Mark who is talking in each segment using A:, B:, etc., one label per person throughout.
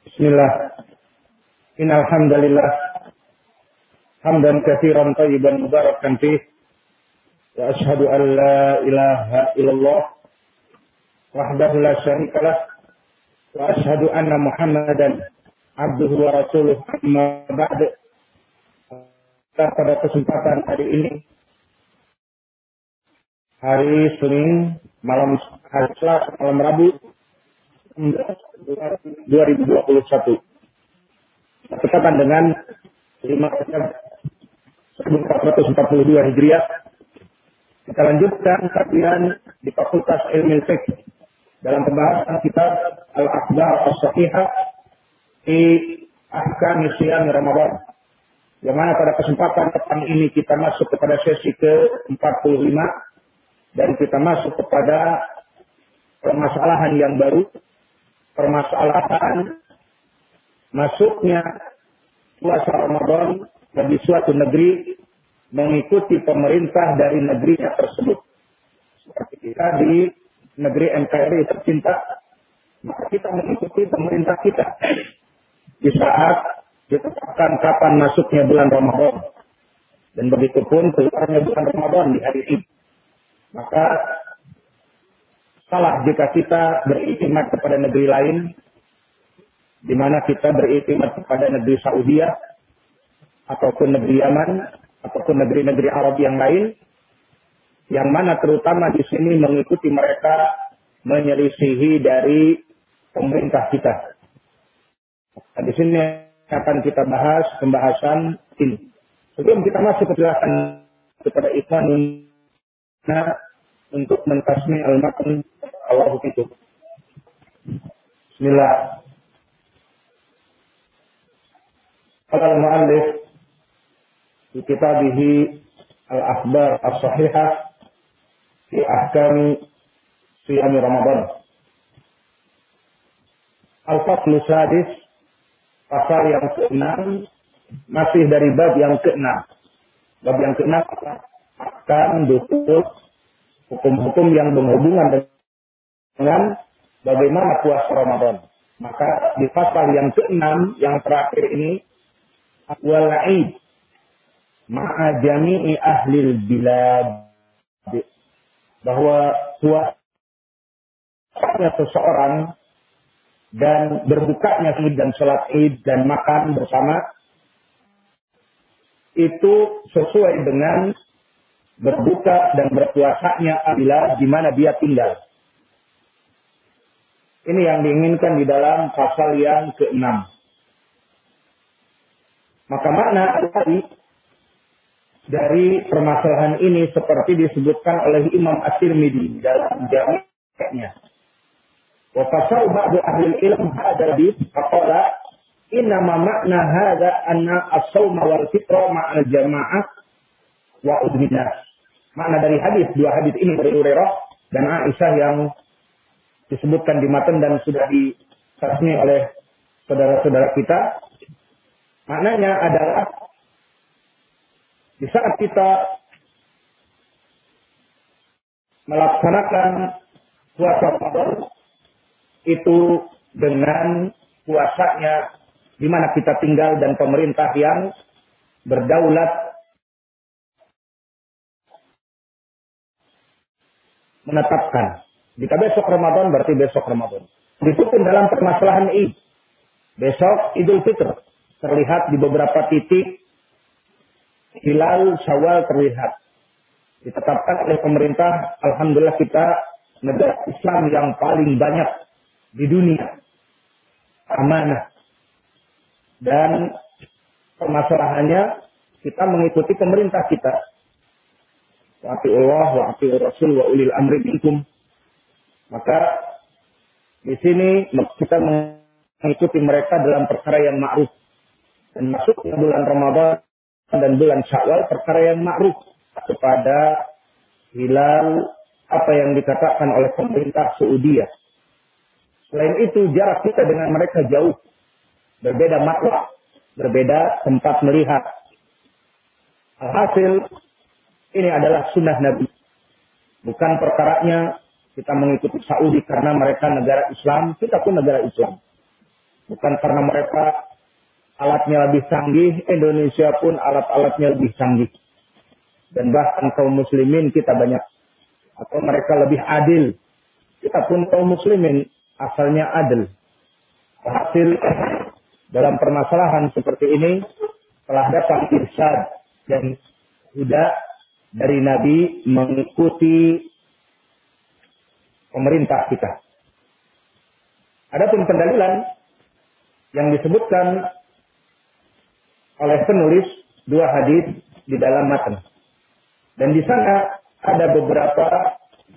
A: Bismillah. Innal hamdalillah hamdan katsiran tayyiban mubarakan fih. Wa asyhadu an la ilaha illallah wahdahu la syarikalah wa asyhadu anna Muhammadan abduhu wa rasuluh amma ba'd. Pada kesempatan hari ini hari Senin malam hari Selasa malam Rabu 2021 bertepatan dengan 5 1442 Hijriah kita lanjutkan kajian di Fakultas Ilmu Fiqh dalam pembahasan kitab Al-Akhbar As-Sahihah di Ahkam Siyam Ramadan yang mana pada kesempatan petang ini kita masuk kepada sesi ke-45 dan kita masuk kepada permasalahan yang baru permasalahan masuknya puasa Ramadan bagi suatu negeri mengikuti pemerintah dari negerinya tersebut. Seperti kita di negeri NKRI tercinta, maka kita mengikuti pemerintah kita. Di saat ditetapkan kapan masuknya bulan Ramadan. Dan begitu pun keluarnya bulan Ramadan di hari ini. Maka salah jika kita beriktimat kepada negeri lain, di mana kita beriktimat kepada negeri Saudi, ataupun negeri Yaman, ataupun negeri-negeri Arab yang lain, yang mana terutama di sini mengikuti mereka menyelisihi dari pemerintah kita. Nah, di sini akan kita bahas pembahasan ini. Sebelum kita masuk ke kepada ikhwan nah, untuk mentasmi al-matn Allah itu. Bismillah. Qala al-mu'allif fi kitabihi al-akhbar as-sahihah fi ahkam siyam Ramadan. Al-faslu sadis pasal yang keenam masih dari bab yang keenam. Bab yang keenam akan dukul hukum-hukum yang berhubungan dengan bagaimana puasa Ramadan. Maka di pasal yang keenam yang terakhir ini walaid ma'a jami'i ahlil bilad bahwa puasanya seseorang dan berbukanya Id dan sholat Id dan makan bersama itu sesuai dengan berbuka dan berpuasanya apabila di mana dia tinggal. Ini yang diinginkan di dalam pasal yang keenam. Maka makna tadi dari permasalahan ini seperti disebutkan oleh Imam At-Tirmidzi dalam jami'nya. Wa fasal ba'du ahli ilm hadha bi faqala inna ma makna hadha anna as-sawma wal fitra ma'al jama'ah wa udhinas. Makna dari hadis, dua hadis ini dari Hurairah dan Aisyah yang disebutkan di matan dan sudah disasmi oleh saudara-saudara kita. Maknanya adalah di saat kita melaksanakan puasa Ramadan itu dengan puasanya di mana kita tinggal dan pemerintah yang berdaulat menetapkan. Jika besok Ramadan berarti besok Ramadan. Itu pun dalam permasalahan ini. Besok Idul Fitr terlihat di beberapa titik hilal Syawal terlihat. Ditetapkan oleh pemerintah, alhamdulillah kita negara Islam yang paling banyak di dunia. Amanah. Dan permasalahannya kita mengikuti pemerintah kita wa Allah wa Rasul wa ulil amri minkum. Maka di sini kita mengikuti mereka dalam perkara yang ma'ruf. Dan masuknya bulan Ramadan dan bulan Syawal perkara yang ma'ruf kepada hilal apa yang dikatakan oleh pemerintah Saudi. Selain itu jarak kita dengan mereka jauh. Berbeda makhluk, berbeda tempat melihat. Alhasil ini adalah sunnah Nabi. Bukan perkaranya kita mengikuti Saudi karena mereka negara Islam, kita pun negara Islam. Bukan karena mereka alatnya lebih canggih, Indonesia pun alat-alatnya lebih canggih. Dan bahkan kaum muslimin kita banyak. Atau mereka lebih adil. Kita pun kaum muslimin asalnya adil. Hasil dalam permasalahan seperti ini telah datang irsyad dan huda dari Nabi mengikuti pemerintah kita. Adapun pendalilan yang disebutkan oleh penulis dua hadis di dalam matan. Dan di sana ada beberapa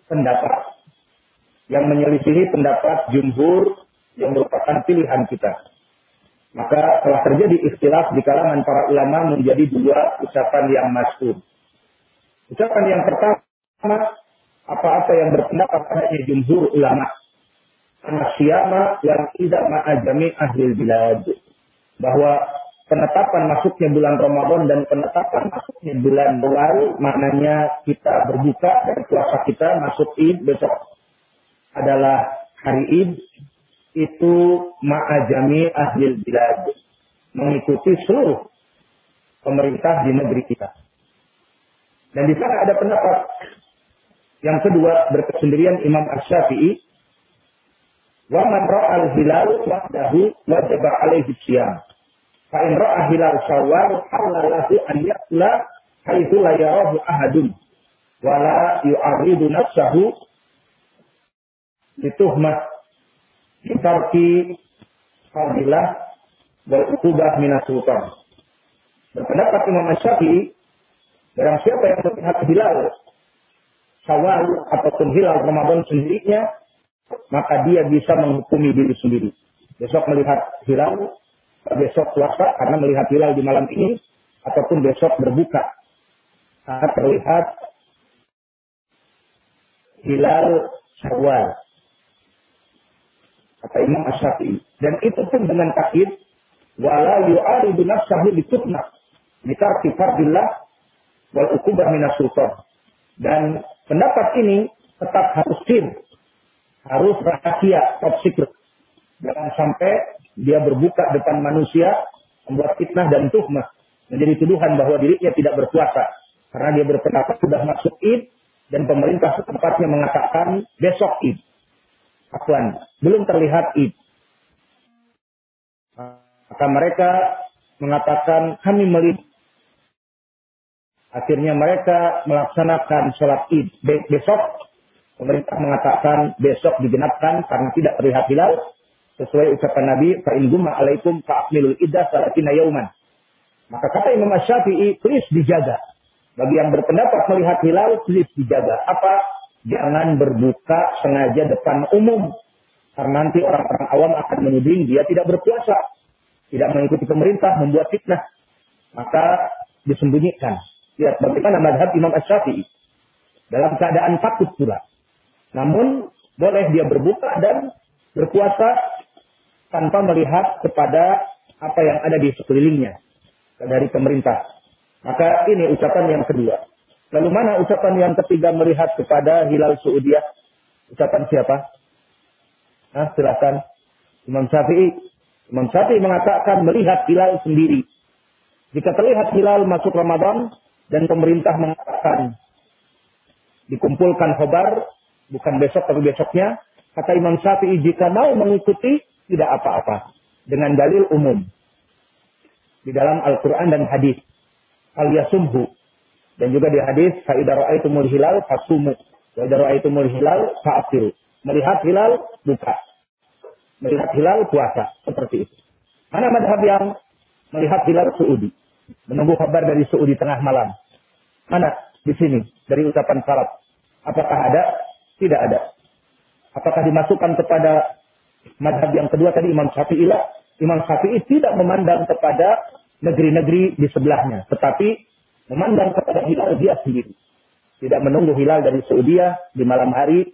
A: pendapat yang menyelisihi pendapat jumhur yang merupakan pilihan kita. Maka telah terjadi istilah di kalangan para ulama menjadi dua ucapan yang masyhur. Ucapan yang pertama, apa-apa yang berpendapat hanya jumhur ulama. Siyama yang tidak ma'ajami ahli bilad. Bahwa penetapan masuknya bulan Ramadan dan penetapan masuknya bulan luar, maknanya kita berbuka dan puasa kita masuk id besok adalah hari id itu ma'ajami ahli bilad. Mengikuti seluruh pemerintah di negeri kita. Dan di sana ada pendapat yang kedua berkesendirian Imam Ash-Syafi'i wa man ra'al hilal wahdahu wajib alaihi siyam. Fa in ra'a hilal syawal halalahu an ya'kula haitsu la yarahu ahadun wa la yu'aridu nafsahu lituhmat bitarki fadilah wal ukubah minas sultan. Berpendapat Imam Syafi'i, barang siapa yang melihat hilal Syawal ataupun hilal Ramadan sendirinya, maka dia bisa menghukumi diri sendiri. Besok melihat hilal, besok puasa karena melihat hilal di malam ini, ataupun besok berbuka. Saat terlihat hilal Syawal kata Imam Asyafi'i. Dan itu pun dengan takhid wala yu'aridu nafsahu bitutna bitarki fardillah wal ukubah minas sultan. Dan pendapat ini tetap harus sir, harus rahasia, top secret. Jangan sampai dia berbuka depan manusia, membuat fitnah dan tuhmah. Menjadi tuduhan bahwa dirinya tidak berpuasa. Karena dia berpendapat sudah masuk id, dan pemerintah setempatnya mengatakan besok id. Afwan, belum terlihat id. Maka mereka mengatakan kami melihat. Akhirnya mereka melaksanakan sholat id. Besok pemerintah mengatakan besok digenapkan karena tidak terlihat hilal. Sesuai ucapan Nabi, fa'in gumma alaikum fa'akmilul iddah salatina yauman. Maka kata Imam Syafi'i, please dijaga. Bagi yang berpendapat melihat hilal, please dijaga. Apa? Jangan berbuka sengaja depan umum. Karena nanti orang-orang awam akan menuding dia tidak berpuasa. Tidak mengikuti pemerintah, membuat fitnah. Maka disembunyikan. Lihat bagaimana madhab Imam Ash-Syafi'i. Dalam keadaan takut pula. Namun boleh dia berbuka dan berpuasa tanpa melihat kepada apa yang ada di sekelilingnya dari pemerintah. Maka ini ucapan yang kedua. Lalu mana ucapan yang ketiga melihat kepada hilal Saudiah? Ucapan siapa? Nah, silakan. Imam Syafi'i. Imam Syafi'i mengatakan melihat hilal sendiri. Jika terlihat hilal masuk Ramadan dan pemerintah mengatakan dikumpulkan khobar, bukan besok tapi besoknya, kata Imam Syafi'i jika mau mengikuti tidak apa-apa dengan dalil umum di dalam Al-Quran dan hadis. Al yasumhu dan juga di hadis, "Fa'idha ra'aitumul hilal fasumu, wa idza ra'aitumul hilal fa'afiru." Melihat hilal buka. Melihat hilal puasa, seperti itu. Mana madhab yang melihat hilal Saudi? Menunggu kabar dari Saudi tengah malam. Mana? Di sini, dari ucapan salaf. Apakah ada? Tidak ada. Apakah dimasukkan kepada madhab yang kedua tadi Imam Syafi'i lah? Imam Syafi'i tidak memandang kepada negeri-negeri di sebelahnya. Tetapi memandang kepada hilal dia sendiri. Tidak menunggu hilal dari Saudi di malam hari.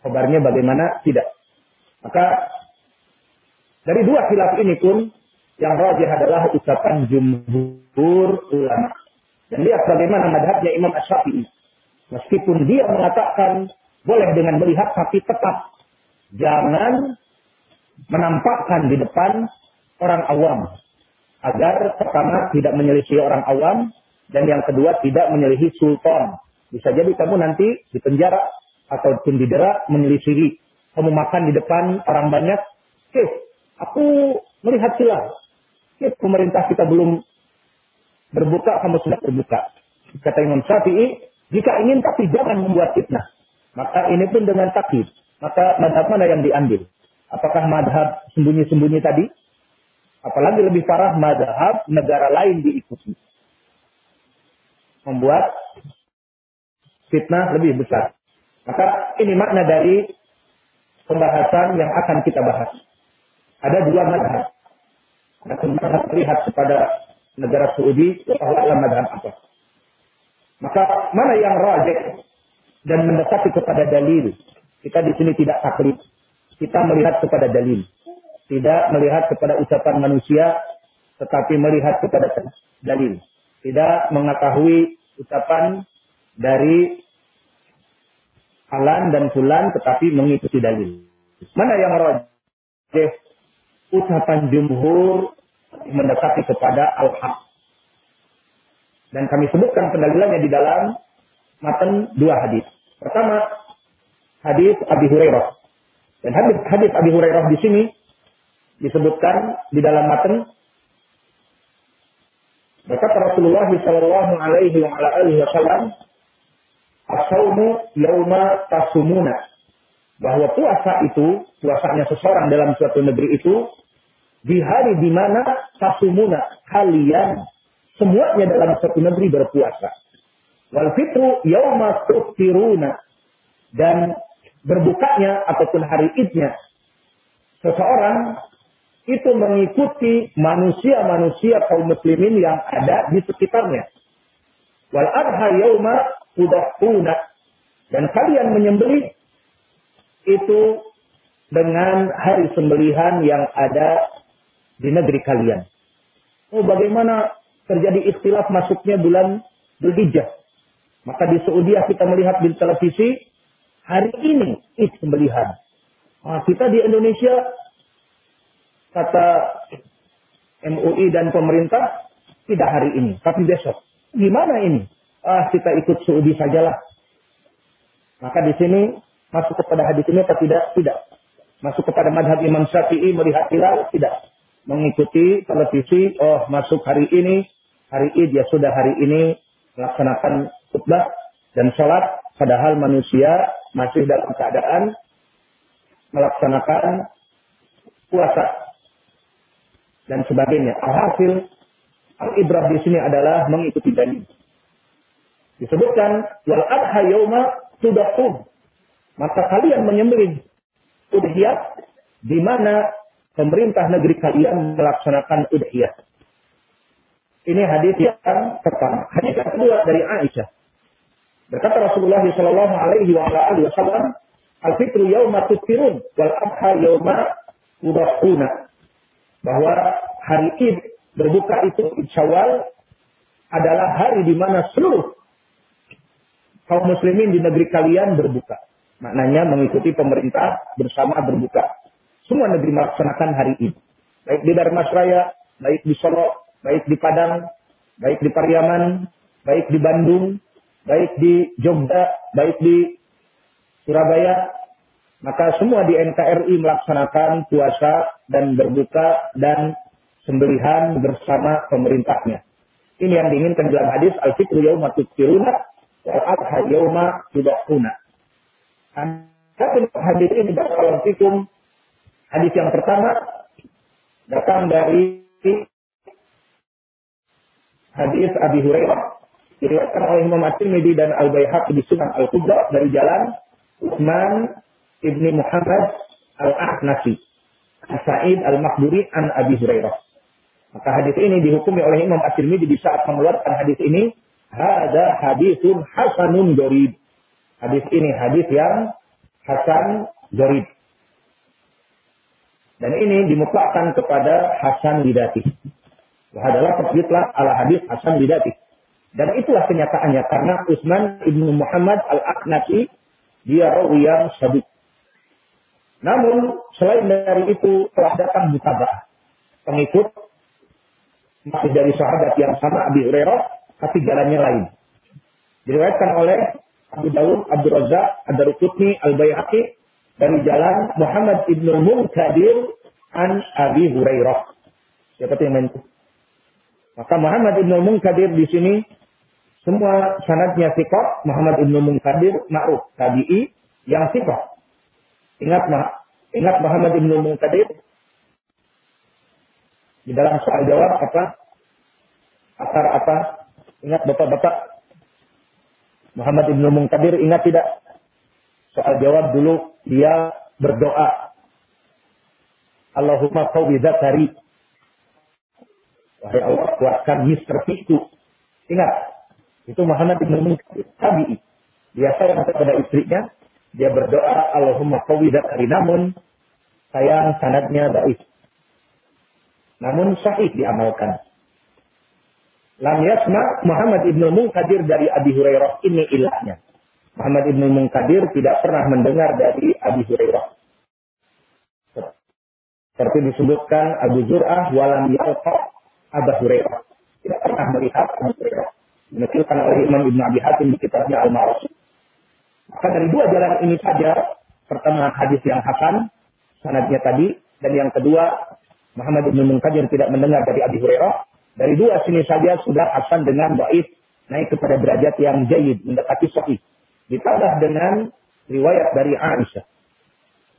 A: Kabarnya bagaimana? Tidak. Maka dari dua hilal ini pun yang rajih adalah ucapan jumhur ulama. Dan lihat bagaimana madhabnya Imam Ash-Syafi'i. Meskipun dia mengatakan boleh dengan melihat tapi tetap jangan menampakkan di depan orang awam agar pertama tidak menyelisih orang awam dan yang kedua tidak menyelihi sultan. Bisa jadi kamu nanti di penjara ataupun didera menyelisihi. Kamu makan di depan orang banyak. Oke, aku melihat silang. Oke, pemerintah kita belum berbuka, kamu sudah berbuka. Kata Imam Syafi'i, jika ingin tapi jangan membuat fitnah. Maka ini pun dengan takdir. Maka madhab mana yang diambil? Apakah madhab sembunyi-sembunyi tadi? Apalagi lebih parah madhab negara lain diikuti membuat fitnah lebih besar. Maka ini makna dari pembahasan yang akan kita bahas. Ada dua madhab. Ada madhab kepada negara Saudi, adalah madhab apa. Maka mana yang rajin dan mendekati kepada dalil. Kita di sini tidak taklid. Kita melihat kepada dalil. Tidak melihat kepada ucapan manusia, tetapi melihat kepada dalil tidak mengetahui ucapan dari Alan dan Fulan tetapi mengikuti dalil. Mana yang rojeh? Ucapan jumhur mendekati kepada al-haq. Dan kami sebutkan pendalilannya di dalam matan dua hadis. Pertama, hadis Abi Hurairah. Dan hadis, hadis Abi Hurairah di sini disebutkan di dalam matan Berkata Rasulullah sallallahu alaihi wa alihi wasallam, "As-saumu yauma tasumuna." Bahwa puasa itu, puasanya seseorang dalam suatu negeri itu di hari di mana tasumuna kalian semuanya dalam suatu negeri berpuasa. Wal fitru yauma tuftiruna dan berbukanya ataupun hari idnya seseorang itu mengikuti manusia-manusia kaum muslimin yang ada di sekitarnya. Wal adha yauma tudahuna. Dan kalian menyembelih itu dengan hari sembelihan yang ada di negeri kalian. Oh bagaimana terjadi istilah masuknya bulan Dzulhijjah. Maka di Saudi kita melihat di televisi hari ini itu sembelihan. Nah, kita di Indonesia kata MUI dan pemerintah tidak hari ini, tapi besok. Gimana ini? Ah, kita ikut Saudi sajalah. Maka di sini masuk kepada hadis ini atau tidak? Tidak. Masuk kepada madhab Imam Syafi'i melihat hilal? Tidak. Mengikuti televisi, oh masuk hari ini, hari Id ya sudah hari ini melaksanakan khutbah dan sholat, padahal manusia masih dalam keadaan melaksanakan puasa dan sebagainya. Alhasil al-ibrah di sini adalah mengikuti dalil. Disebutkan wal adha yauma tudahum. Maka kalian menyembelih udhiyah di mana pemerintah negeri kalian melaksanakan udhiyah. Ini hadis yang pertama. Hadis yang kedua dari Aisyah. Berkata Rasulullah Shallallahu Alaihi Wasallam, al fitru yauma tufirun wal adha yauma tudahuna bahwa hari Id berbuka itu Syawal adalah hari di mana seluruh kaum muslimin di negeri kalian berbuka. Maknanya mengikuti pemerintah bersama berbuka. Semua negeri melaksanakan hari Id. Baik di Raya, baik di Solo, baik di Padang, baik di Pariaman, baik di Bandung, baik di Jogja, baik di Surabaya, maka semua di NKRI melaksanakan puasa dan berbuka dan sembelihan bersama pemerintahnya. Ini yang diinginkan dalam hadis al-fitru yauma tukfiruna wal adha yauma tudakuna. Hadis ini barakallahu fikum hadis yang pertama datang dari hadis Abi Hurairah diriwayatkan oleh Imam At-Tirmidzi dan Al-Baihaqi di Sunan Al-Kubra dari jalan Utsman ibni Muhammad al-Ahnasi. Sa'id al-Makburi an Abi Hurairah. Maka hadis ini dihukumi oleh Imam At-Tirmidzi di saat mengeluarkan hadis ini, ada hadisun hasanun dorib. Hadis ini hadis yang hasan dorib. Dan ini dimutlakkan kepada Hasan Bidati. Adalah terbitlah ala hadis Hasan Bidati. Dan itulah kenyataannya karena Utsman ibnu Muhammad al-Aqnasi dia rawi yang sabit. Namun selain dari itu telah datang mutabah pengikut masih dari sahabat yang sama Abi Hurairah tapi jalannya lain. Diriwayatkan oleh Abu Dawud, Abdul Razak, Ad-Darukutni, Al-Bayhaqi dari jalan Muhammad ibnu Munkadir an Abi Hurairah. Siapa yang main Maka Muhammad ibnu Munkadir di sini semua sanadnya sikot Muhammad ibnu Munkadir ma'ruf tabi'i yang sikot. Ingat ingat Muhammad ibnu Munkadir di dalam soal jawab apa? Akar apa? Ingat bapak-bapak Muhammad ibnu Munkadir ingat tidak? Soal jawab dulu dia berdoa. Allahumma qawwi dzakari. Wahai Allah, kuatkan Mister itu. Ingat, itu Muhammad ibnu Munkadir, tabi'i. Biasa yang kepada istrinya, dia berdoa, Allahumma qawwi dzakari. Namun, sayang sanadnya baik. Namun sahih diamalkan. Lam yasma Muhammad ibnu Munkadir dari Abi Hurairah ini ilahnya. Muhammad ibnu Munkadir tidak pernah mendengar dari Abi Hurairah. Seperti disebutkan Abu Zur'ah walam yalqa Abu Hurairah. Tidak pernah melihat Abu Hurairah. Menukilkan oleh Imam Ibn Abi Hatim di kitabnya Al-Ma'ruf. Maka dari dua jalan ini saja, pertama hadis yang hasan, sanadnya tadi, dan yang kedua Muhammad bin Munkadir tidak mendengar dari Abi Hurairah. Dari dua sini saja sudah hasan dengan baik naik kepada derajat yang jayid, mendekati sahih. Ditambah dengan riwayat dari Aisyah.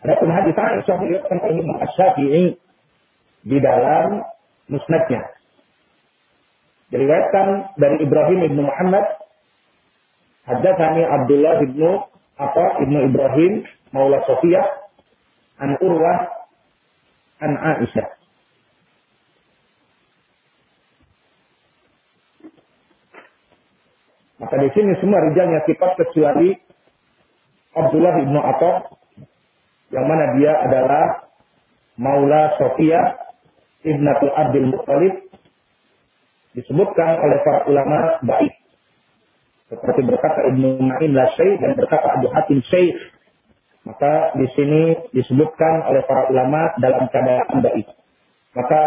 A: Ada pun hadis Aisyah diriwayatkan oleh Imam di dalam musnadnya. Diriwayatkan dari Ibrahim bin Muhammad Haddatsani Abdullah bin apa ibnu Ibrahim Maula Sofiyah an Urwah an Aisyah. Maka di sini semua rijalnya sifat kecuali Abdullah ibnu Atta yang mana dia adalah Maula Sofia ibnatul Abdul Muttalib disebutkan oleh para ulama baik. Seperti berkata Ibnu Ma'in la dan berkata Abu Hatim Syekh. Maka di sini disebutkan oleh para ulama dalam keadaan baik. Maka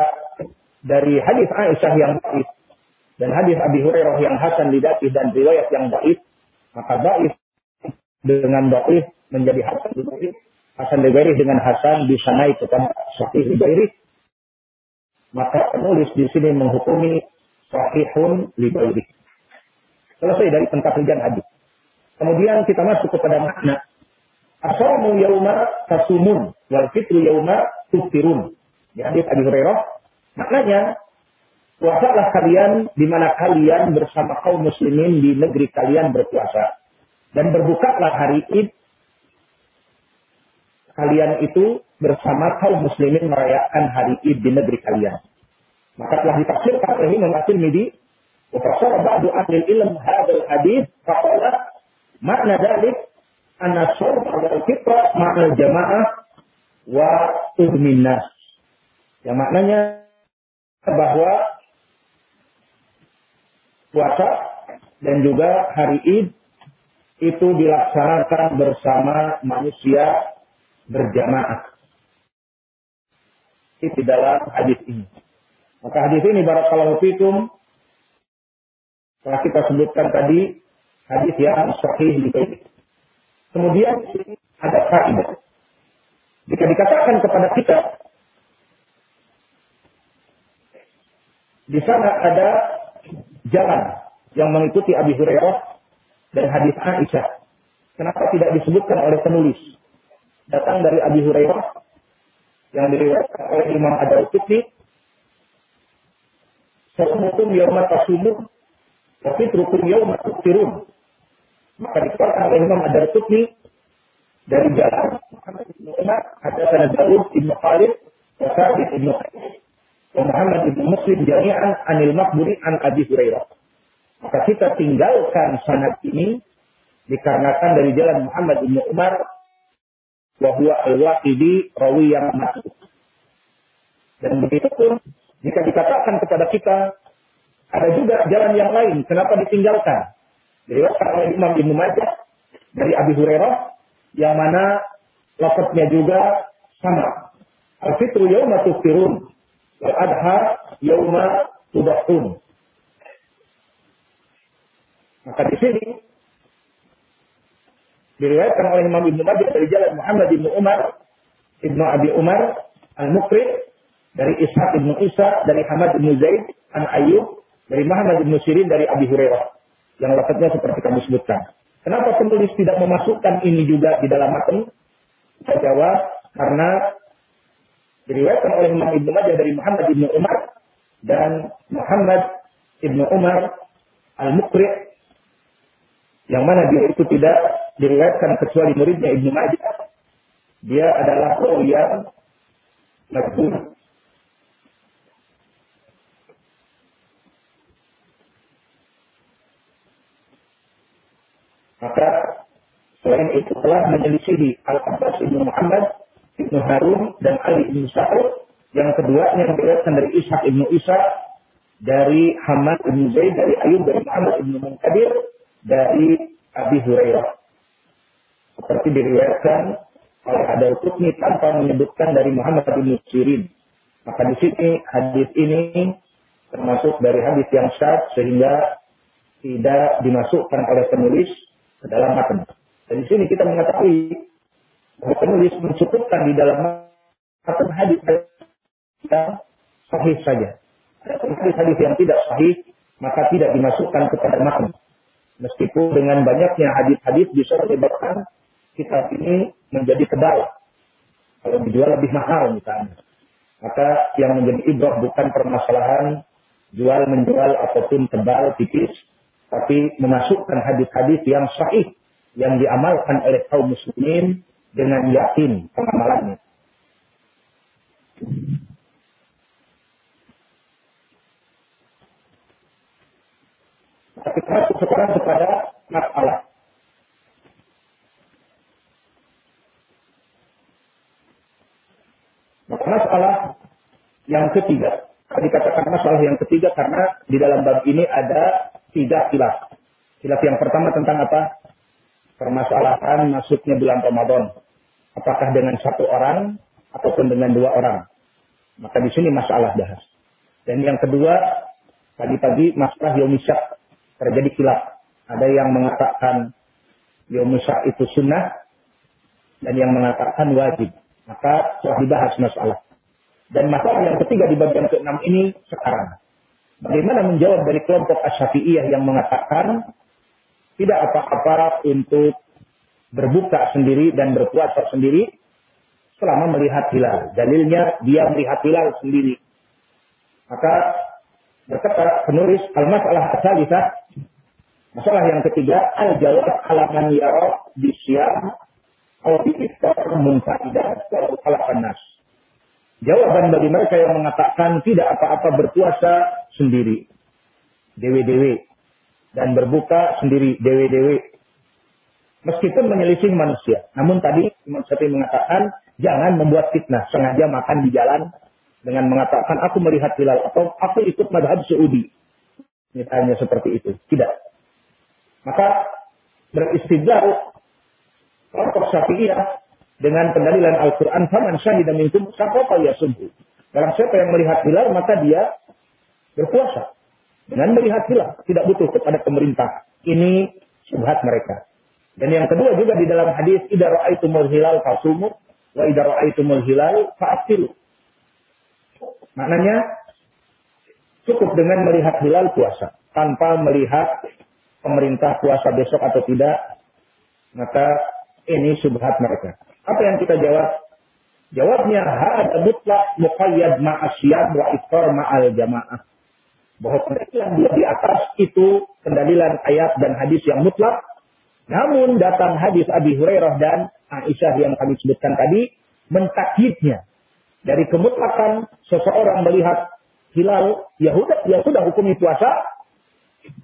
A: dari hadis Aisyah yang baik dan hadis Abi Hurairah yang hasan lidati dan riwayat yang baik, maka baik dengan baik menjadi hasan lidati, hasan lidati dengan hasan bisa naik kepada sahih lidati. Maka penulis di sini menghukumi sahihun lidati. Selesai dari pentaklidan hadis. Kemudian kita masuk kepada makna. Asamu yauma tasumun wal fitru yauma tuftirun. Di hadis Abi Hurairah, maknanya Puasalah kalian di mana kalian bersama kaum muslimin di negeri kalian berpuasa. Dan berbukalah hari Id kalian itu bersama kaum muslimin merayakan hari Id di negeri kalian. Maka telah ditafsirkan oleh Imam At-Tirmidzi wa fasara ba'du ahli ilm hadzal hadis faqala makna dalik anna shurb wal fitra ma'al jamaah nas. Yang maknanya bahwa puasa dan juga hari Id itu dilaksanakan bersama manusia berjamaah. Itu dalam hadis ini. Maka hadis ini barakallahu fikum telah kita sebutkan tadi hadis yang sahih di sini. Kemudian ada kaidah. Jika dikatakan kepada kita di sana ada jalan yang mengikuti Abi Hurairah dan hadis Aisyah. Kenapa tidak disebutkan oleh penulis? Datang dari Abi Hurairah yang diriwayatkan oleh Imam Ad-Darqutni. Sawmukum yawma tasumun wa fitrukum yawma tuftirun. Maka dikeluarkan oleh Imam Ad-Darqutni dari jalan Muhammad bin Umar, hadatsana Daud bin Khalid, wa Sa'id bin Qais. Muhammad ibn Muslim jami'an anil makburi an Abi Hurairah. Maka kita tinggalkan sanad ini dikarenakan dari jalan Muhammad ibn Umar bahwa al-waqidi rawi yang masuk. Dan begitu pun jika dikatakan kepada kita ada juga jalan yang lain, kenapa ditinggalkan? Diriwayatkan oleh Imam Ibnu Majah dari Abi Hurairah yang mana lafadznya juga sama. Al-fitru yawma tufirun. Al-adha yawma tudahun. Maka di sini diriwayatkan oleh Imam Ibnu Majah dari jalan Muhammad Ibnu Umar Ibnu Abi Umar Al-Mukri dari Ishaq Ibnu Isa dari Hamad Ibnu Zaid An Ayyub dari Muhammad Ibnu Sirin dari Abi Hurairah yang lafadznya seperti kami sebutkan. Kenapa penulis tidak memasukkan ini juga di dalam matan? Saya jawab karena diriwayatkan oleh Imam Ibnu Majah dari Muhammad Ibnu Umar dan Muhammad Ibnu Umar Al-Mukri yang mana dia itu tidak diriwayatkan kecuali muridnya Ibnu Majah. Dia adalah perawi yang majhul. Maka selain itu telah menyelisihi Al-Abbas Muhammad, Ibnu Harun, dan Ali Ibnu Sa'ud. Yang kedua yang diriwayatkan dari Ishaq Ibnu Isa, dari Hamad Ibnu Zaid, dari Ayub, dari Muhammad Ibnu Munkadir, dari Abi Hurairah seperti diriwayatkan oleh Adal Qutni tanpa menyebutkan dari Muhammad bin Sirin. Maka di sini hadis ini termasuk dari hadis yang syad sehingga tidak dimasukkan oleh penulis ke dalam matan. Dan di sini kita mengetahui penulis mencukupkan di dalam matan hadis yang sahih saja. Hadis-hadis yang tidak sahih maka tidak dimasukkan kepada matan. Meskipun dengan banyaknya hadis-hadis bisa menyebabkan kitab ini menjadi tebal. Kalau dijual lebih mahal misalnya. Maka yang menjadi ibrah bukan permasalahan jual menjual ataupun tebal tipis, tapi memasukkan hadis-hadis yang sahih yang diamalkan oleh kaum muslimin dengan yakin pengamalannya. Tapi masuk sekarang kepada masalah Masalah yang ketiga. Tadi katakan masalah yang ketiga karena di dalam bab ini ada tiga khilaf. Khilaf yang pertama tentang apa? Permasalahan masuknya bulan Ramadan. Apakah dengan satu orang ataupun dengan dua orang? Maka di sini masalah bahas. Dan yang kedua, pagi-pagi masalah yomisyak terjadi khilaf. Ada yang mengatakan yomisyak itu sunnah dan yang mengatakan wajib. Maka telah dibahas masalah. Dan masalah yang ketiga di bagian ke-6 ini sekarang. Bagaimana menjawab dari kelompok Asyafi'iyah yang mengatakan tidak apa-apa untuk berbuka sendiri dan berpuasa sendiri selama melihat hilal. Dalilnya dia melihat hilal sendiri. Maka berkata penulis al-masalah asalisa masalah yang ketiga al-jawab halaman yara bisyam atau iftar munfa'idah atau nas. Jawaban bagi mereka yang mengatakan tidak apa-apa berpuasa sendiri. Dewe-dewe. Dan berbuka sendiri. Dewe-dewe. Meskipun menyelisih manusia. Namun tadi Imam Syafi'i mengatakan jangan membuat fitnah. Sengaja makan di jalan dengan mengatakan aku melihat hilal atau aku ikut madhab Saudi. Misalnya seperti itu. Tidak. Maka beristidlal kelompok Syafi'iyah dengan pendalilan Al-Quran, faman syahida minkum ya sumbu. Dalam siapa yang melihat hilal, maka dia berpuasa. Dengan melihat hilal, tidak butuh kepada pemerintah. Ini subhat mereka. Dan yang kedua juga di dalam hadis, Ida ra'aitumul hilal fasumu, wa ida ra'aitumul hilal fa'afilu. Maknanya, cukup dengan melihat hilal puasa. Tanpa melihat pemerintah puasa besok atau tidak, maka ini subhat mereka. Apa yang kita jawab? Jawabnya ada mutlak muqayyad ma'asyad wa iftar ma'al jamaah. Bahwa pendalilan dia di atas itu pendalilan ayat dan hadis yang mutlak. Namun datang hadis Abi Hurairah dan Aisyah yang kami sebutkan tadi mentakidnya dari kemutlakan seseorang melihat hilal Yahuda ya sudah hukumi puasa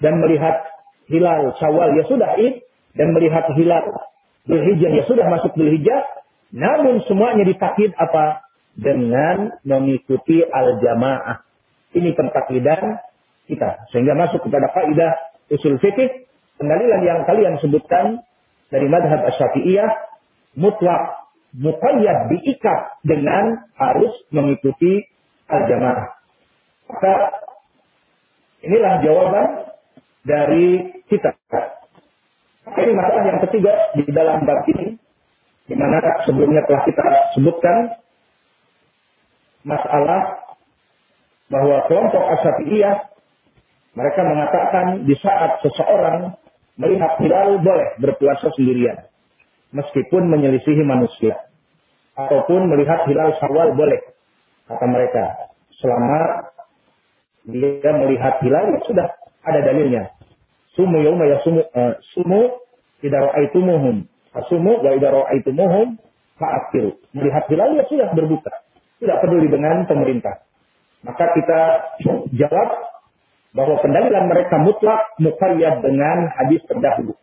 A: dan melihat hilal Syawal ya sudah id dan melihat hilal Dzulhijjah ya sudah masuk Dzulhijjah, namun semuanya ditakid apa? Dengan mengikuti al-jamaah. Ini pentaklidan kita. Sehingga masuk kepada kaidah usul fikih, pendalilan yang kalian sebutkan dari madhab asyafi'iyah, mutlak muqayyad diikat dengan harus mengikuti al-jamaah. Maka inilah jawaban dari kita. Ini masalah yang ketiga di dalam bab ini, di mana sebelumnya telah kita sebutkan masalah bahwa kelompok Asyafi'iyah mereka mengatakan di saat seseorang melihat hilal boleh berpuasa sendirian meskipun menyelisihi manusia. Ataupun melihat hilal Syawal boleh kata mereka. Selama dia melihat hilal ya sudah ada dalilnya. Sumu yauma yasumu uh, sumu idza ra'aitumuhum. Asumu wa idza ra'aitumuhum fa'akiru. Melihat hilal ya sudah berbuka. Tidak peduli dengan pemerintah. Maka kita jawab bahwa pendalilan mereka mutlak muqayyad dengan hadis terdahulu.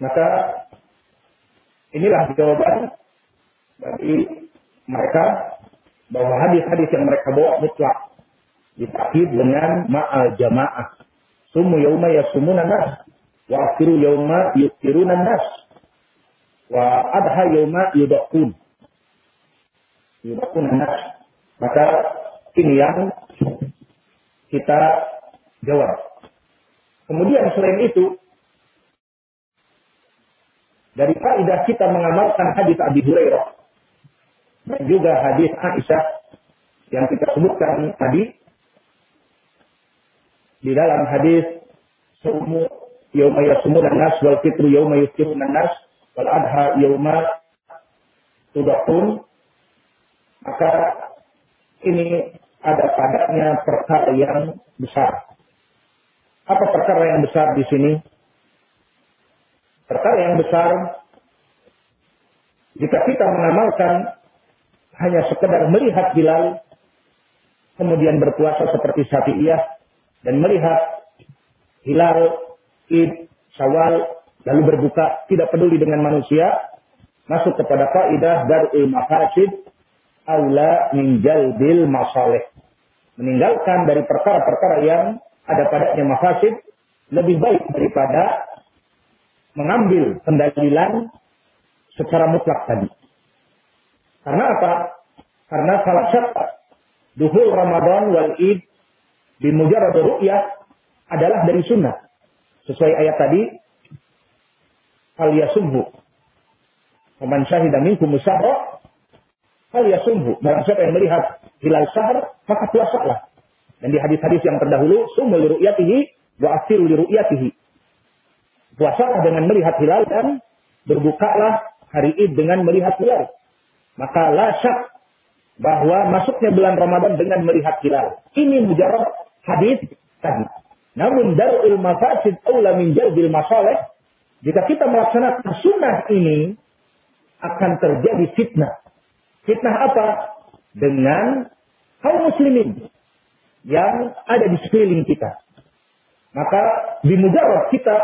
A: Maka inilah jawaban bagi mereka bahwa hadis-hadis yang mereka bawa mutlak ditakid dengan ma'al jamaah. Sumu yauma yasumuna nas wa akhiru yauma yukiruna nas wa adha yauma yudakun yudakun nas maka ini yang kita jawab. Kemudian selain itu dari faedah kita mengamalkan hadis Abi Hurairah dan juga hadis Aisyah yang kita sebutkan tadi di dalam hadis semua yauma yasmunan nas wal fitru yauma yuftirun nas wal adha yauma tudakun maka ini ada padanya perkara yang besar. Apa perkara yang besar di sini? Perkara yang besar jika kita mengamalkan hanya sekedar melihat hilal kemudian berpuasa seperti Syafi'iyah dan melihat hilal Id, Syawal, lalu berbuka, tidak peduli dengan manusia, masuk kepada kaidah darul mafasid aula min jalbil masalih. Meninggalkan dari perkara-perkara yang ada padanya mafasid lebih baik daripada mengambil pendalilan secara mutlak tadi. Karena apa? Karena salah satu duhul Ramadan wal Id bimujarrad ru'yah adalah dari sunnah. Sesuai ayat tadi, hal yasumhu. Waman syahida minkum musahra, hal yasumhu. Barang siapa yang melihat hilal sahar, maka puasalah. Dan di hadis-hadis yang terdahulu, summu liru'yatihi wa asiru liru'yatihi. Puasalah dengan melihat hilal dan berbukalah hari id dengan melihat hilal. Maka la syak bahwa masuknya bulan Ramadan dengan melihat hilal. Ini mujarab hadis tadi. Namun darul mafasid aula min jalbil masalih. Jika kita melaksanakan sunnah ini akan terjadi fitnah. Fitnah apa? Dengan kaum muslimin yang ada di sekeliling kita. Maka di mujarab kita,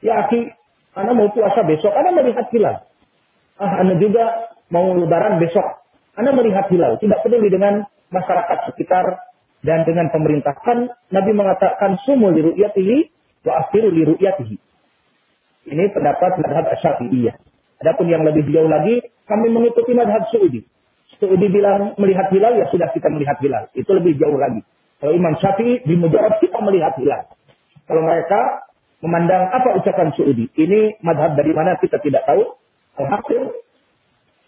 A: ya akhi, Anda mau puasa besok, Anda melihat hilal. Ah, Anda juga mau lebaran besok. Anda melihat hilal. Tidak peduli dengan masyarakat sekitar dan dengan pemerintah kan Nabi mengatakan sumu li ru'yatihi wa afiru li ru'yatihi. Ini pendapat madhab Syafi'iyah. Adapun yang lebih jauh lagi, kami mengikuti madhab Saudi. Saudi bilang melihat hilal, ya sudah kita melihat hilal. Itu lebih jauh lagi. Kalau Imam Syafi'i di mujarab kita melihat hilal. Kalau mereka memandang apa ucapan Saudi. Ini madhab dari mana kita tidak tahu. Alhasil,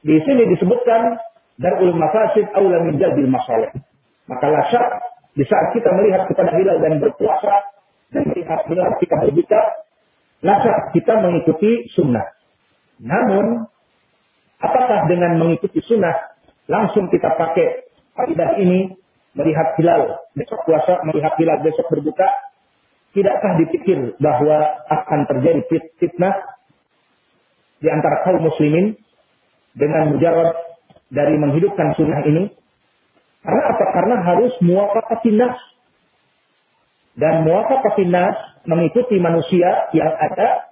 A: di sini disebutkan darul mafasid awla min jalbil masalih. Maka lasak di saat kita melihat kepada hilal dan berpuasa dan melihat hilal kita berbuka, lasak kita mengikuti sunnah. Namun, apakah dengan mengikuti sunnah langsung kita pakai kaidah ini melihat hilal besok puasa, melihat hilal besok berbuka, tidakkah dipikir bahwa akan terjadi fitnah di antara kaum muslimin dengan mujarab dari menghidupkan sunnah ini karena apa? Karena harus muwafaqatin nas. Dan muwafaqatin nas mengikuti manusia yang ada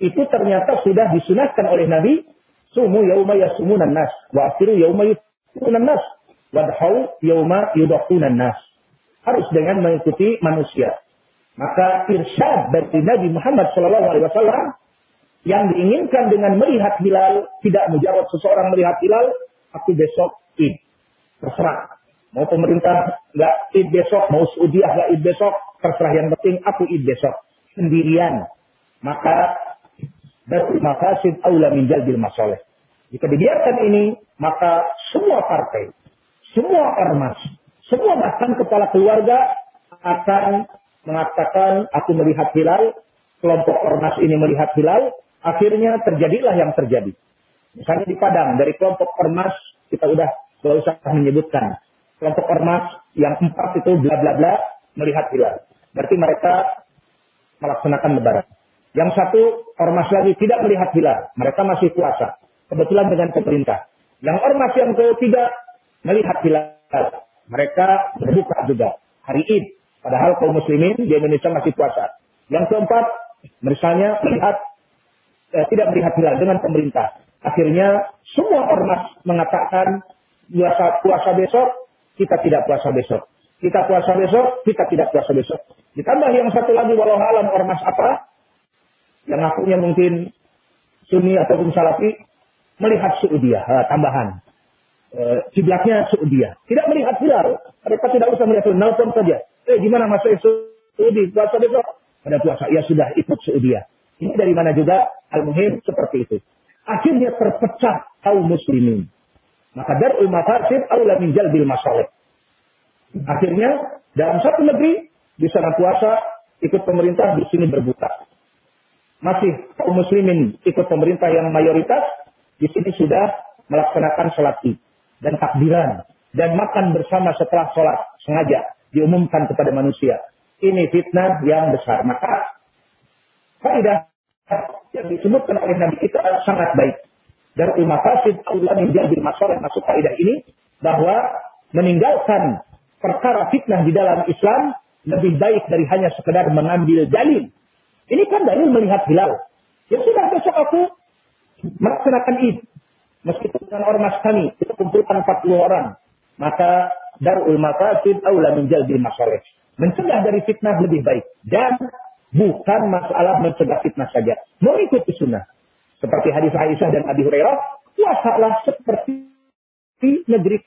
A: itu ternyata sudah disunahkan oleh Nabi sumu yauma yasumunan nas wa akhiru yauma yusumunan nas wadhau yauma yudahunan nas. harus dengan mengikuti manusia. Maka irsyad dari Nabi Muhammad SAW yang diinginkan dengan melihat hilal tidak menjawab seseorang melihat hilal aku besok id terserah mau pemerintah nggak id besok mau Saudiah nggak id besok terserah yang penting aku id besok sendirian maka dari mafasid aula min jalbil masoleh jika dibiarkan ini maka semua partai semua ormas semua bahkan kepala keluarga akan mengatakan aku melihat hilal kelompok ormas ini melihat hilal Akhirnya terjadilah yang terjadi. Misalnya di Padang, dari kelompok ormas, kita udah gak usah menyebutkan. Kelompok ormas yang empat itu bla bla bla melihat hilal. Berarti mereka melaksanakan lebaran. Yang satu ormas lagi tidak melihat hilal. Mereka masih puasa. Kebetulan dengan pemerintah. Yang ormas yang ketiga melihat hilal. Mereka berbuka juga. Hari Id. Padahal kaum muslimin di Indonesia masih puasa. Yang keempat, misalnya melihat eh, tidak melihat hilal dengan pemerintah. Akhirnya semua ormas mengatakan puasa, puasa besok, kita tidak puasa besok. Kita puasa besok, kita tidak puasa besok. Ditambah yang satu lagi walau alam ormas apa? Yang akunya mungkin Sunni ataupun Salafi melihat Saudiya, eh, tambahan. Eh, kiblatnya Saudiya. Tidak melihat hilal. Mereka tidak usah melihat hilal. Nelfon saja. Eh, gimana masa Saudi? Puasa besok? Pada puasa. Ya sudah, ikut Saudiya. Ini dari mana juga al-muhim seperti itu. Akhirnya terpecah kaum muslimin. Maka darul mafasid aula min jalbil masalih. Akhirnya dalam satu negeri di sana puasa ikut pemerintah di sini berbuka. Masih kaum muslimin ikut pemerintah yang mayoritas di sini sudah melaksanakan sholat id dan takbiran dan makan bersama setelah sholat sengaja diumumkan kepada manusia. Ini fitnah yang besar. Maka kaidah yang disebutkan oleh Nabi kita sangat baik. Dari mafasid Allah menjadi masalah masuk kaidah ini bahwa meninggalkan perkara fitnah di dalam Islam lebih baik dari hanya sekedar mengambil dalil. Ini kan dalil melihat hilal. Ya sudah besok aku melaksanakan id. Meskipun dengan ormas kami, kita kumpulkan 40 orang. Maka darul mafasid aula menjadi masalah. Mencegah dari fitnah lebih baik. Dan Bukan masalah mencegah fitnah saja. Mengikuti sunnah. Seperti hadis Aisyah dan Abi Hurairah. Puasalah seperti di negeri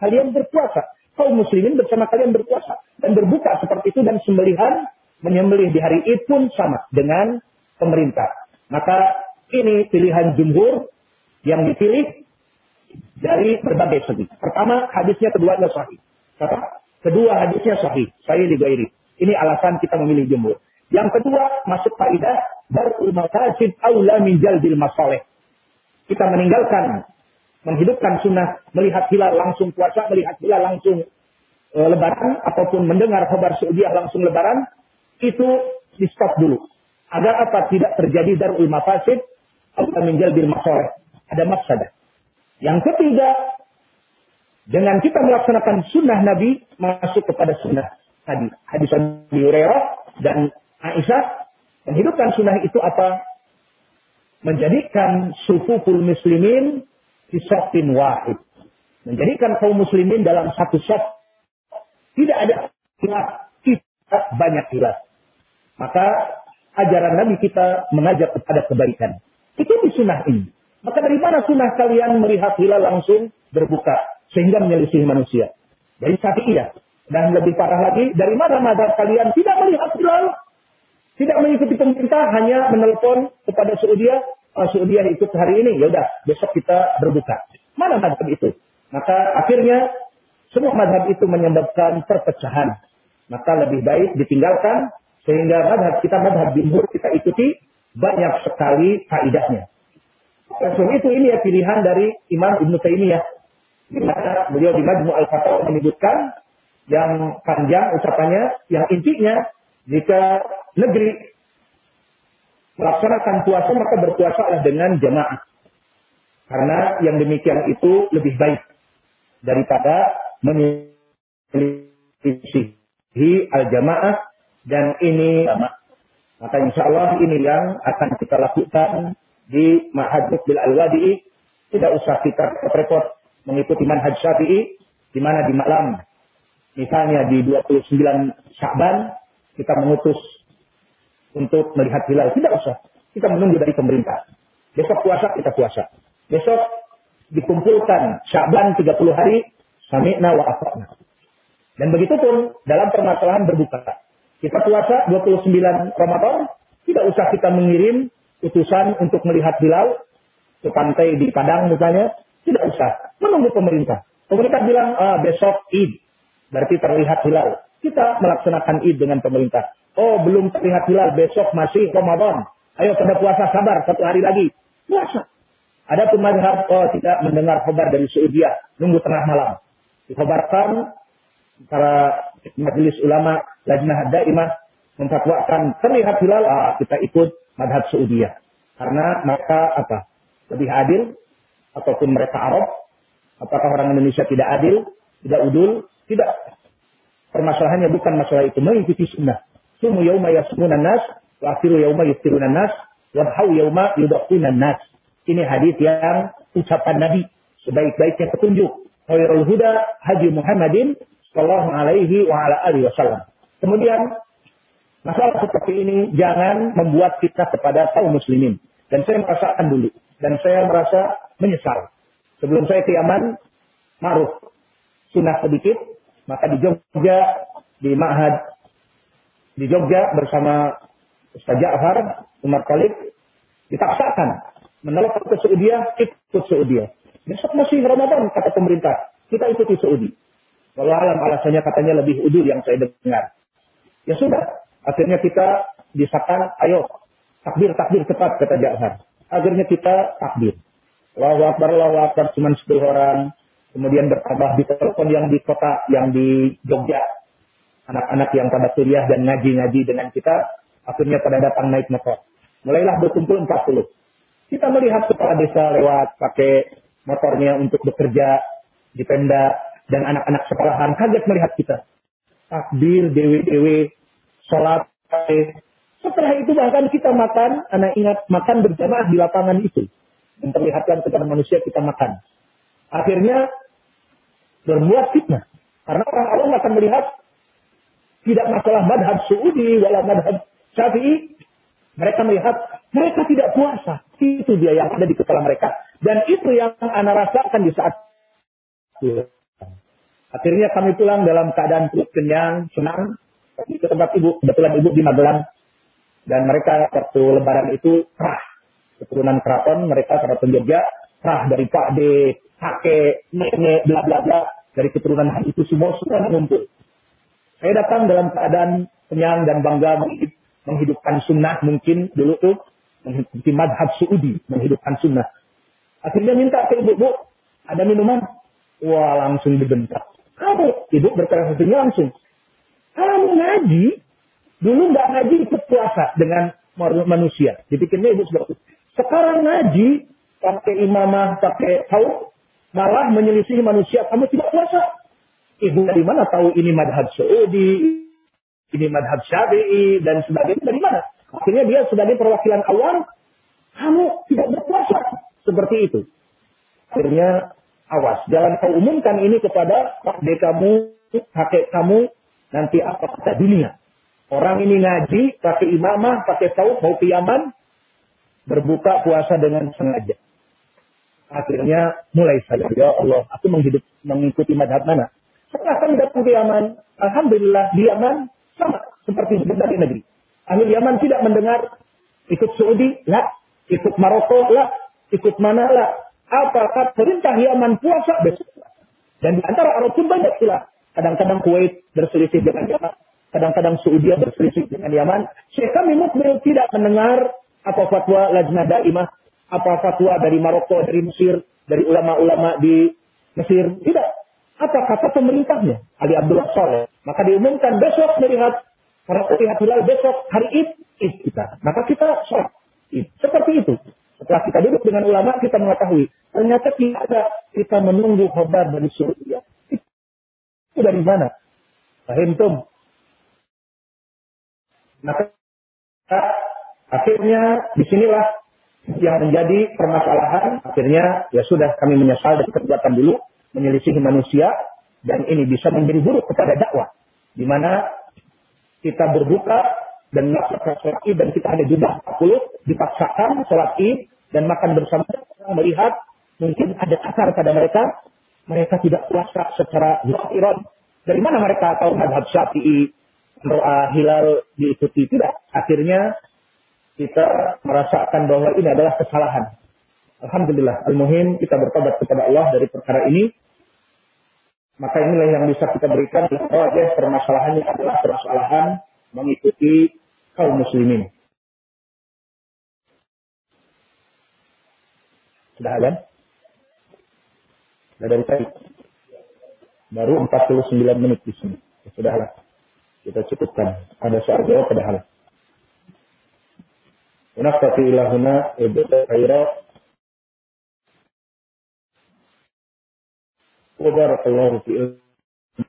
A: kalian berpuasa. Kaum muslimin bersama kalian berpuasa. Dan berbuka seperti itu dan sembelihan menyembelih di hari Id pun sama dengan pemerintah. Maka ini pilihan jumhur yang dipilih dari berbagai segi. Pertama, hadisnya keduanya sahih. Kedua hadisnya sahih. Saya digairi. Ini alasan kita memilih jumhur. Yang kedua, masuk faidah darul mafasid aula min jalbil masalih. Kita meninggalkan menghidupkan sunnah melihat hilal langsung puasa, melihat hilal langsung e, lebaran ataupun mendengar kabar Saudiah langsung lebaran itu di stop dulu. Agar apa? Tidak terjadi darul mafasid aula min jalbil masalih. Ada maksud. Yang ketiga, dengan kita melaksanakan sunnah Nabi masuk kepada sunnah tadi. Hadis Abi Hurairah dan Aisyah menghidupkan sunnah itu apa? Menjadikan sufuful muslimin di sofin wahid. Menjadikan kaum muslimin dalam satu sof. Tidak ada hilaf. Tidak banyak hilaf. Maka ajaran Nabi kita mengajak kepada kebaikan. Itu di sunnah ini. Maka dari mana sunnah kalian melihat hilal langsung berbuka. Sehingga menyelisih manusia. Dari iya. Dan lebih parah lagi, dari mana madhab kalian tidak melihat hilal tidak mengikuti pemerintah, hanya menelpon kepada Saudia, Saudia ikut hari ini, ya udah besok kita berbuka. Mana madhab itu? Maka akhirnya semua madhab itu menyebabkan perpecahan. Maka lebih baik ditinggalkan sehingga madhab kita madhab jumhur kita ikuti banyak sekali faidahnya. Sebab itu ini ya pilihan dari Imam Ibn Taimiyah. Di mana beliau di Majmu Al-Fatah menyebutkan yang panjang ucapannya, yang intinya jika negeri melaksanakan puasa maka berpuasalah dengan jamaah. Karena yang demikian itu lebih baik daripada menyelisihi al-jamaah dan ini maka insya Allah ini yang akan kita lakukan di Mahaduk bil al-Wadi'i. Tidak usah kita repot mengikuti manhaj syafi'i di mana di malam Misalnya di 29 Sya'ban kita mengutus untuk melihat hilal. Tidak usah. Kita menunggu dari pemerintah. Besok puasa, kita puasa. Besok dikumpulkan Sya'ban 30 hari, sami'na wa. Dan begitu pun dalam permasalahan berbuka. Kita puasa 29 Ramadan, tidak usah kita mengirim utusan untuk melihat hilal ke pantai di Padang misalnya. Tidak usah. Menunggu pemerintah. Pemerintah bilang, ah, besok Id. Berarti terlihat hilal. Kita melaksanakan Id dengan pemerintah. Oh, belum terlihat hilal. Besok masih Ramadan. Ayo pada puasa sabar. Satu hari lagi. Puasa. Ada pun madhab, oh tidak mendengar khobar dari Saudi. Nunggu tengah malam. Dikhobarkan para majelis ulama lajnah daimah memfatwakan terlihat hilal, ah, kita ikut madhab Saudi. Karena mereka apa? Lebih adil ataupun mereka Arab. Apakah orang Indonesia tidak adil, tidak udul, tidak. Permasalahannya bukan masalah itu. Mengikuti sunnah. Sumu yauma yasmunan nas, wa akhiru yauma yuftirunan nas, hau yauma yudakunan nas. Ini hadis yang ucapan Nabi. Sebaik-baiknya petunjuk. Khairul huda haji Muhammadin sallallahu alaihi wa ala alihi wasallam. Kemudian masalah seperti ini jangan membuat kita kepada kaum muslimin. Dan saya merasakan dulu. Dan saya merasa menyesal. Sebelum saya ke Yaman, maruf sunnah sedikit, maka di Jogja, di Ma'had, di Jogja bersama Ustaz Ja'far, Umar Khalid, dipaksakan menolak ke Saudi, ikut Saudi. Besok masih Ramadan, kata pemerintah. Kita ikuti Saudi. Walau alam alasannya katanya lebih udul yang saya dengar. Ya sudah, akhirnya kita disahkan, ayo takbir, takbir cepat, kata Ja'far. Akhirnya kita takbir. Allahu Akbar, Allahu Akbar, cuma 10 orang. Kemudian bertambah di telepon yang di kota, yang di Jogja. Anak-anak yang pada kuliah dan ngaji-ngaji dengan kita, akhirnya pada datang naik motor. Mulailah berkumpul 40. Kita melihat kepala desa lewat pakai motornya untuk bekerja di Pemda dan anak-anak sekolahan kaget melihat kita. Takbir, dewe-dewe, sholat. Setelah itu bahkan kita makan, anak ingat makan berjamaah di lapangan itu. Memperlihatkan kepada manusia kita makan. Akhirnya berbuat fitnah. Karena orang awam akan melihat tidak masalah madhab Saudi, wala madhab Syafi'i. Mereka melihat mereka tidak puasa. Itu dia yang ada di kepala mereka. Dan itu yang anak rasakan di saat Akhirnya kami pulang dalam keadaan perut kenyang, senang. Tapi ke tempat ibu, kebetulan ibu di Magelang. Dan mereka waktu lebaran itu kerah. Keturunan keraton, mereka keraton Jogja, kerah dari Pak D, kakek, nenek, bla bla bla dari keturunan itu semua sudah mengumpul. Saya datang dalam keadaan kenyang dan bangga menghidupkan sunnah mungkin dulu tuh mengikuti madhab Saudi menghidupkan sunnah. Akhirnya minta ke ibu, bu, ada minuman? Wah langsung dibentak. Kamu, ibu berkata langsung. Kamu ngaji, dulu nggak ngaji ikut puasa dengan manusia. Dipikirnya ibu seperti Sekarang ngaji, pakai imamah, pakai tahu, malah menyelisihi manusia. Kamu tidak puasa. Ibu dari mana tahu ini madhab Saudi, ini madhab Syafi'i, dan sebagainya dari mana? Akhirnya dia sebagai perwakilan awam, kamu tidak berpuasa. Seperti itu. Akhirnya, awas. Jangan kau umumkan ini kepada pak kamu, kakek kamu, nanti apa kata dunia. Orang ini ngaji, pakai imamah, pakai tahu, mau ke Yaman, berbuka puasa dengan sengaja. Akhirnya mulai saya, ya Allah, aku menghidup, mengikuti madhab mana? Setelah kami datang ke Yaman, Alhamdulillah di Yaman sama seperti di berbagai negeri. Ahli Yaman tidak mendengar ikut Saudi, lah, ikut Maroko, lah, ikut mana, lah. Apakah perintah Yaman puasa besok? Dan di antara Arab pun banyak pula. Kadang-kadang Kuwait berselisih dengan Yaman. Kadang-kadang Saudi berselisih dengan Yaman. Syekh kami mukmil tidak mendengar apa fatwa lajnah daimah apa fatwa dari Maroko, dari Mesir, dari ulama-ulama di Mesir. Tidak. Apa kata pemerintahnya? Ali Abdullah Soleh. Maka diumumkan besok melihat para melihat hilal besok hari Id, Id kita. Maka kita sholat. Id. Seperti itu. Setelah kita duduk dengan ulama, kita mengetahui. Ternyata tidak ada. Kita menunggu khabar dari surga. Itu dari mana? Fahim tum. Maka akhirnya di sinilah yang menjadi permasalahan akhirnya ya sudah kami menyesal dari perbuatan dulu menyelisihi manusia Dan ini bisa menjadi buruk kepada dakwah. Di mana kita berbuka dan melaksanakan sholat id dan kita hanya jumlah 40, dipaksakan sholat id dan makan bersama melihat mungkin ada kasar pada mereka, mereka tidak puasa secara zahiran. Dari mana mereka tahu madhab syafi'i, doa hilal diikuti? Tidak. Akhirnya kita merasakan bahwa ini adalah kesalahan. Alhamdulillah, al-muhim kita bertobat kepada Allah dari perkara ini. Maka inilah yang bisa kita berikan bahwa ya, permasalahannya adalah permasalahan mengikuti kaum muslimin. Sudah ada? Sudah dari tadi. Baru 49 menit di sini. Sudahlah. Kita cukupkan. Ada soal jawab padahal. Unaktafi ilahuna Ibu, khairat وبارك الله في